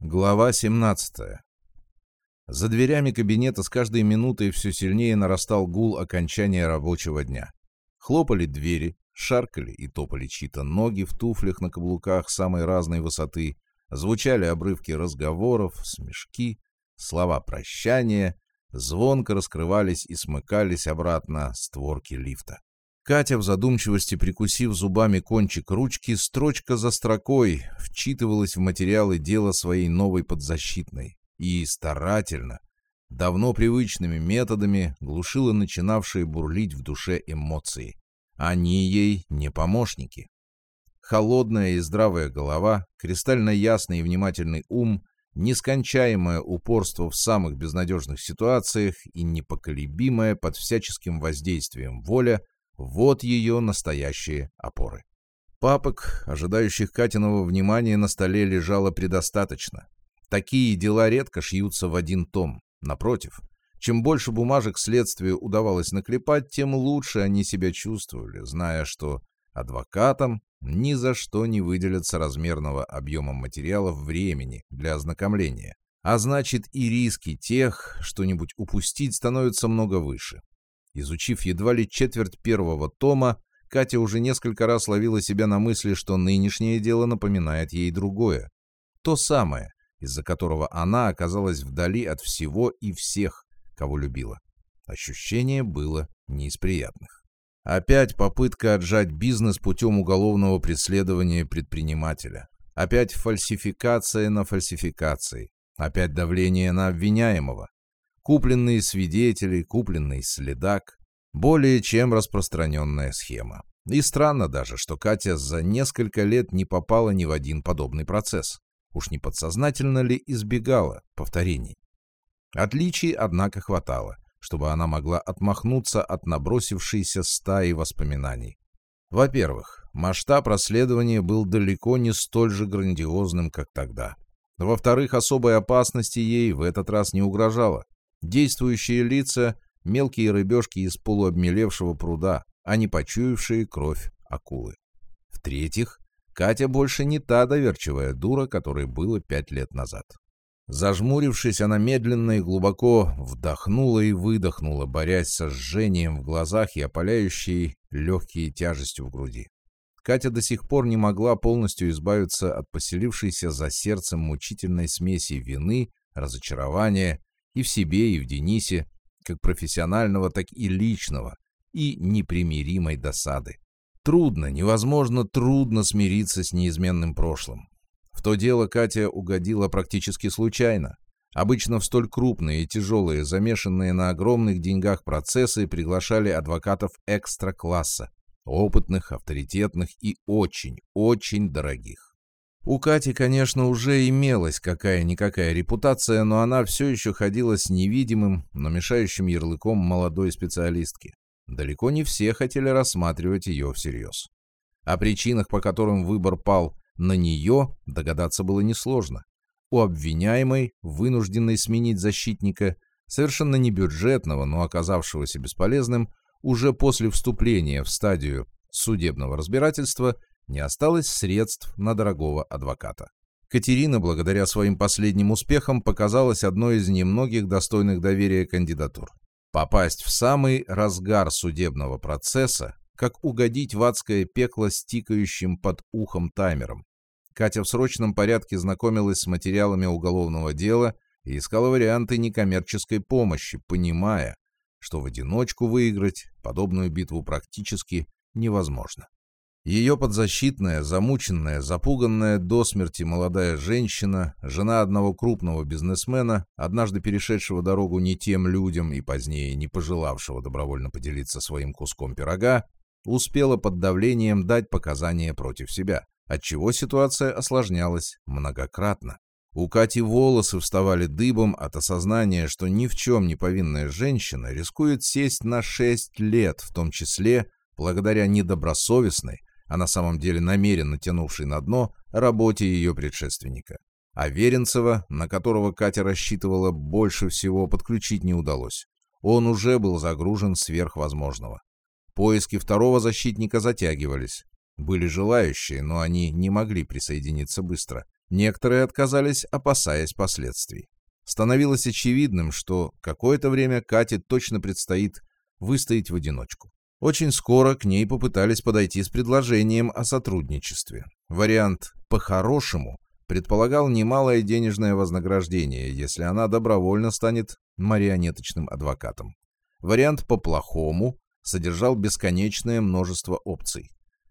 Глава 17. За дверями кабинета с каждой минутой все сильнее нарастал гул окончания рабочего дня. Хлопали двери, шаркали и топали чьи-то ноги в туфлях на каблуках самой разной высоты, звучали обрывки разговоров, смешки, слова прощания, звонко раскрывались и смыкались обратно створки лифта. Катя в задумчивости, прикусив зубами кончик ручки, строчка за строкой вчитывалась в материалы дела своей новой подзащитной и старательно, давно привычными методами глушила начинавшие бурлить в душе эмоции. Они ей не помощники. Холодная и здравая голова, кристально ясный и внимательный ум, нескончаемое упорство в самых безнадежных ситуациях и непоколебимая под всяческим воздействием воля — вот ее настоящие опоры. Папок, ожидающих Катиного внимания, на столе лежало предостаточно. Такие дела редко шьются в один том. Напротив, чем больше бумажек следствию удавалось наклепать, тем лучше они себя чувствовали, зная, что адвокатам ни за что не выделятся размерного объема материалов времени для ознакомления. А значит, и риски тех что-нибудь упустить становятся много выше. Изучив едва ли четверть первого тома, Катя уже несколько раз ловила себя на мысли, что нынешнее дело напоминает ей другое. То самое, из-за которого она оказалась вдали от всего и всех, кого любила. Ощущение было не из приятных. Опять попытка отжать бизнес путем уголовного преследования предпринимателя. Опять фальсификация на фальсификации. Опять давление на обвиняемого. Купленные свидетели, купленный следак. Более чем распространенная схема. И странно даже, что Катя за несколько лет не попала ни в один подобный процесс. Уж не подсознательно ли избегала повторений? Отличий, однако, хватало, чтобы она могла отмахнуться от набросившейся стаи воспоминаний. Во-первых, масштаб расследования был далеко не столь же грандиозным, как тогда. Во-вторых, особой опасности ей в этот раз не угрожало. Действующие лица — мелкие рыбешки из полуобмелевшего пруда, а не почуявшие кровь акулы. В-третьих, Катя больше не та доверчивая дура, которой было пять лет назад. Зажмурившись, она медленно и глубоко вдохнула и выдохнула, борясь со жжением в глазах и опаляющей легкие тяжестью в груди. Катя до сих пор не могла полностью избавиться от поселившейся за сердцем мучительной смеси вины, разочарования и в себе, и в Денисе, как профессионального, так и личного, и непримиримой досады. Трудно, невозможно трудно смириться с неизменным прошлым. В то дело Катя угодила практически случайно. Обычно в столь крупные и тяжелые, замешанные на огромных деньгах процессы приглашали адвокатов экстра-класса, опытных, авторитетных и очень, очень дорогих. У Кати, конечно, уже имелась какая-никакая репутация, но она все еще ходила с невидимым, но мешающим ярлыком молодой специалистки. Далеко не все хотели рассматривать ее всерьез. О причинах, по которым выбор пал на нее, догадаться было несложно. У обвиняемой, вынужденной сменить защитника, совершенно не бюджетного, но оказавшегося бесполезным, уже после вступления в стадию судебного разбирательства не осталось средств на дорогого адвоката. Катерина, благодаря своим последним успехам, показалась одной из немногих достойных доверия кандидатур. Попасть в самый разгар судебного процесса, как угодить в адское пекло с тикающим под ухом таймером. Катя в срочном порядке знакомилась с материалами уголовного дела и искала варианты некоммерческой помощи, понимая, что в одиночку выиграть подобную битву практически невозможно. Ее подзащитная, замученная, запуганная до смерти молодая женщина, жена одного крупного бизнесмена, однажды перешедшего дорогу не тем людям и позднее не пожелавшего добровольно поделиться своим куском пирога, успела под давлением дать показания против себя, отчего ситуация осложнялась многократно. У Кати волосы вставали дыбом от осознания, что ни в чем не повинная женщина рискует сесть на шесть лет, в том числе благодаря недобросовестной, а на самом деле намеренно тянувший на дно, работе ее предшественника. А Веренцева, на которого Катя рассчитывала больше всего, подключить не удалось. Он уже был загружен сверхвозможного. Поиски второго защитника затягивались. Были желающие, но они не могли присоединиться быстро. Некоторые отказались, опасаясь последствий. Становилось очевидным, что какое-то время Кате точно предстоит выстоять в одиночку. Очень скоро к ней попытались подойти с предложением о сотрудничестве. Вариант «по-хорошему» предполагал немалое денежное вознаграждение, если она добровольно станет марионеточным адвокатом. Вариант «по-плохому» содержал бесконечное множество опций.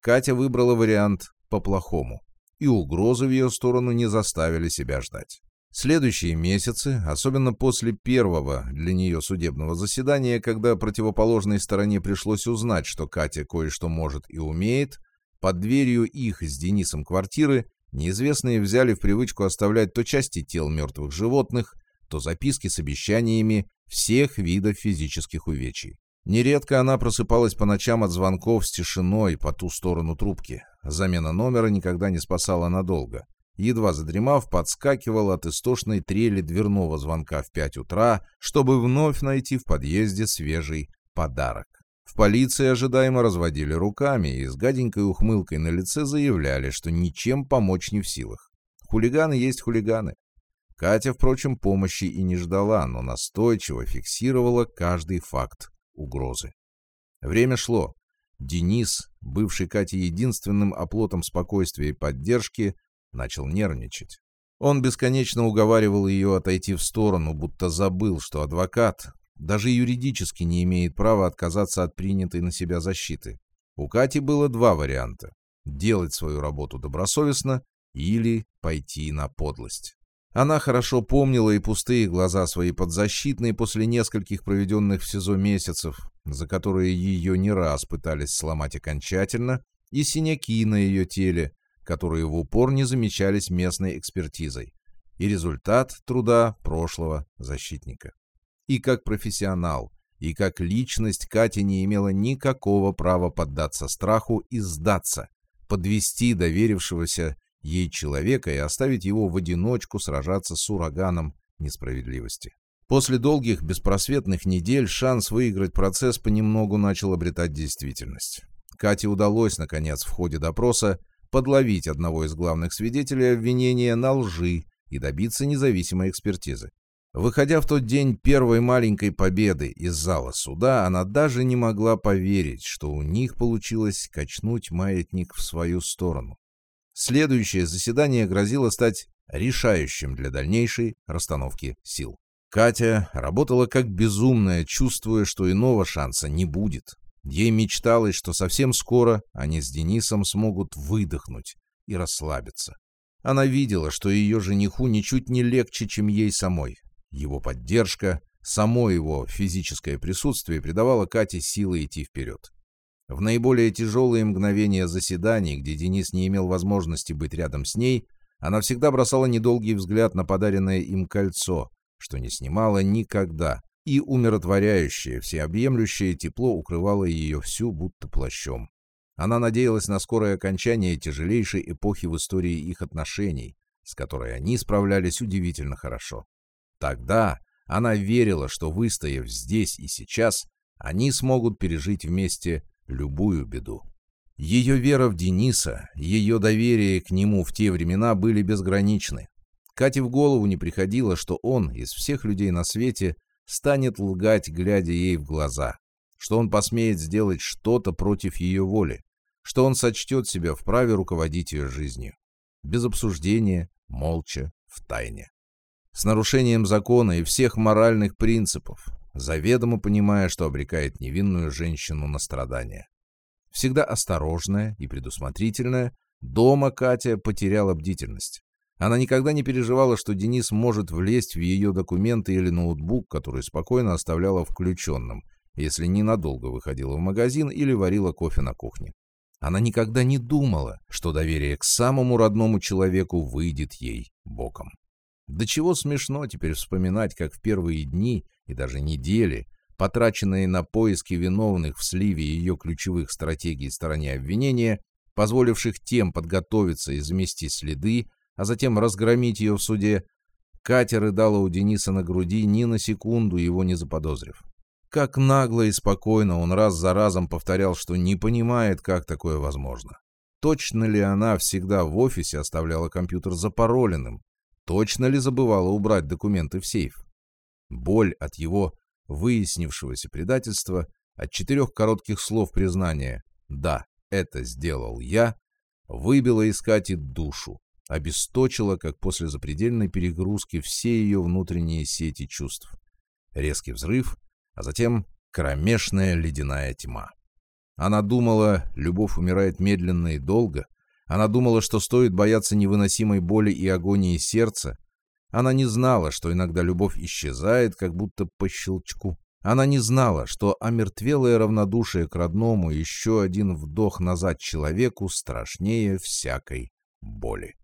Катя выбрала вариант «по-плохому», и угрозы в ее сторону не заставили себя ждать. Следующие месяцы, особенно после первого для нее судебного заседания, когда противоположной стороне пришлось узнать, что Катя кое-что может и умеет, под дверью их с Денисом квартиры неизвестные взяли в привычку оставлять то части тел мертвых животных, то записки с обещаниями всех видов физических увечий. Нередко она просыпалась по ночам от звонков с тишиной по ту сторону трубки. Замена номера никогда не спасала надолго. Едва задремав, подскакивал от истошной трели дверного звонка в пять утра, чтобы вновь найти в подъезде свежий подарок. В полиции ожидаемо разводили руками и с гаденькой ухмылкой на лице заявляли, что ничем помочь не в силах. Хулиганы есть хулиганы. Катя, впрочем, помощи и не ждала, но настойчиво фиксировала каждый факт угрозы. Время шло. Денис, бывший Кате единственным оплотом спокойствия и поддержки, начал нервничать. Он бесконечно уговаривал ее отойти в сторону, будто забыл, что адвокат даже юридически не имеет права отказаться от принятой на себя защиты. У Кати было два варианта – делать свою работу добросовестно или пойти на подлость. Она хорошо помнила и пустые глаза свои подзащитные после нескольких проведенных в СИЗО месяцев, за которые ее не раз пытались сломать окончательно, и синяки на ее теле, которые в упор не замечались местной экспертизой, и результат труда прошлого защитника. И как профессионал, и как личность Катя не имела никакого права поддаться страху и сдаться, подвести доверившегося ей человека и оставить его в одиночку сражаться с ураганом несправедливости. После долгих беспросветных недель шанс выиграть процесс понемногу начал обретать действительность. Кате удалось, наконец, в ходе допроса подловить одного из главных свидетелей обвинения на лжи и добиться независимой экспертизы. Выходя в тот день первой маленькой победы из зала суда, она даже не могла поверить, что у них получилось качнуть маятник в свою сторону. Следующее заседание грозило стать решающим для дальнейшей расстановки сил. Катя работала как безумная, чувствуя, что иного шанса не будет. Ей мечталось, что совсем скоро они с Денисом смогут выдохнуть и расслабиться. Она видела, что ее жениху ничуть не легче, чем ей самой. Его поддержка, само его физическое присутствие придавало Кате силы идти вперед. В наиболее тяжелые мгновения заседаний, где Денис не имел возможности быть рядом с ней, она всегда бросала недолгий взгляд на подаренное им кольцо, что не снимала никогда, и умиротворяющее, всеобъемлющее тепло укрывало ее всю будто плащом. Она надеялась на скорое окончание тяжелейшей эпохи в истории их отношений, с которой они справлялись удивительно хорошо. Тогда она верила, что, выстояв здесь и сейчас, они смогут пережить вместе любую беду. Ее вера в Дениса, ее доверие к нему в те времена были безграничны. Кате в голову не приходило, что он из всех людей на свете станет лгать, глядя ей в глаза, что он посмеет сделать что-то против ее воли, что он сочтет себя вправе руководить ее жизнью. Без обсуждения, молча, в тайне. С нарушением закона и всех моральных принципов, заведомо понимая, что обрекает невинную женщину на страдания. Всегда осторожная и предусмотрительная, дома Катя потеряла бдительность. Она никогда не переживала, что Денис может влезть в ее документы или ноутбук, который спокойно оставляла включенным, если ненадолго выходила в магазин или варила кофе на кухне. Она никогда не думала, что доверие к самому родному человеку выйдет ей боком. До чего смешно теперь вспоминать, как в первые дни и даже недели, потраченные на поиски виновных в сливе ее ключевых стратегий стороне обвинения, позволивших тем подготовиться и замести следы, а затем разгромить ее в суде, Катя рыдала у Дениса на груди, ни на секунду его не заподозрив. Как нагло и спокойно он раз за разом повторял, что не понимает, как такое возможно. Точно ли она всегда в офисе оставляла компьютер запароленным? Точно ли забывала убрать документы в сейф? Боль от его выяснившегося предательства, от четырех коротких слов признания «да, это сделал я», выбила из Кати душу, обесточила, как после запредельной перегрузки, все ее внутренние сети чувств. Резкий взрыв, а затем кромешная ледяная тьма. Она думала, любовь умирает медленно и долго. Она думала, что стоит бояться невыносимой боли и агонии сердца. Она не знала, что иногда любовь исчезает, как будто по щелчку. Она не знала, что омертвелое равнодушие к родному еще один вдох назад человеку страшнее всякой боли.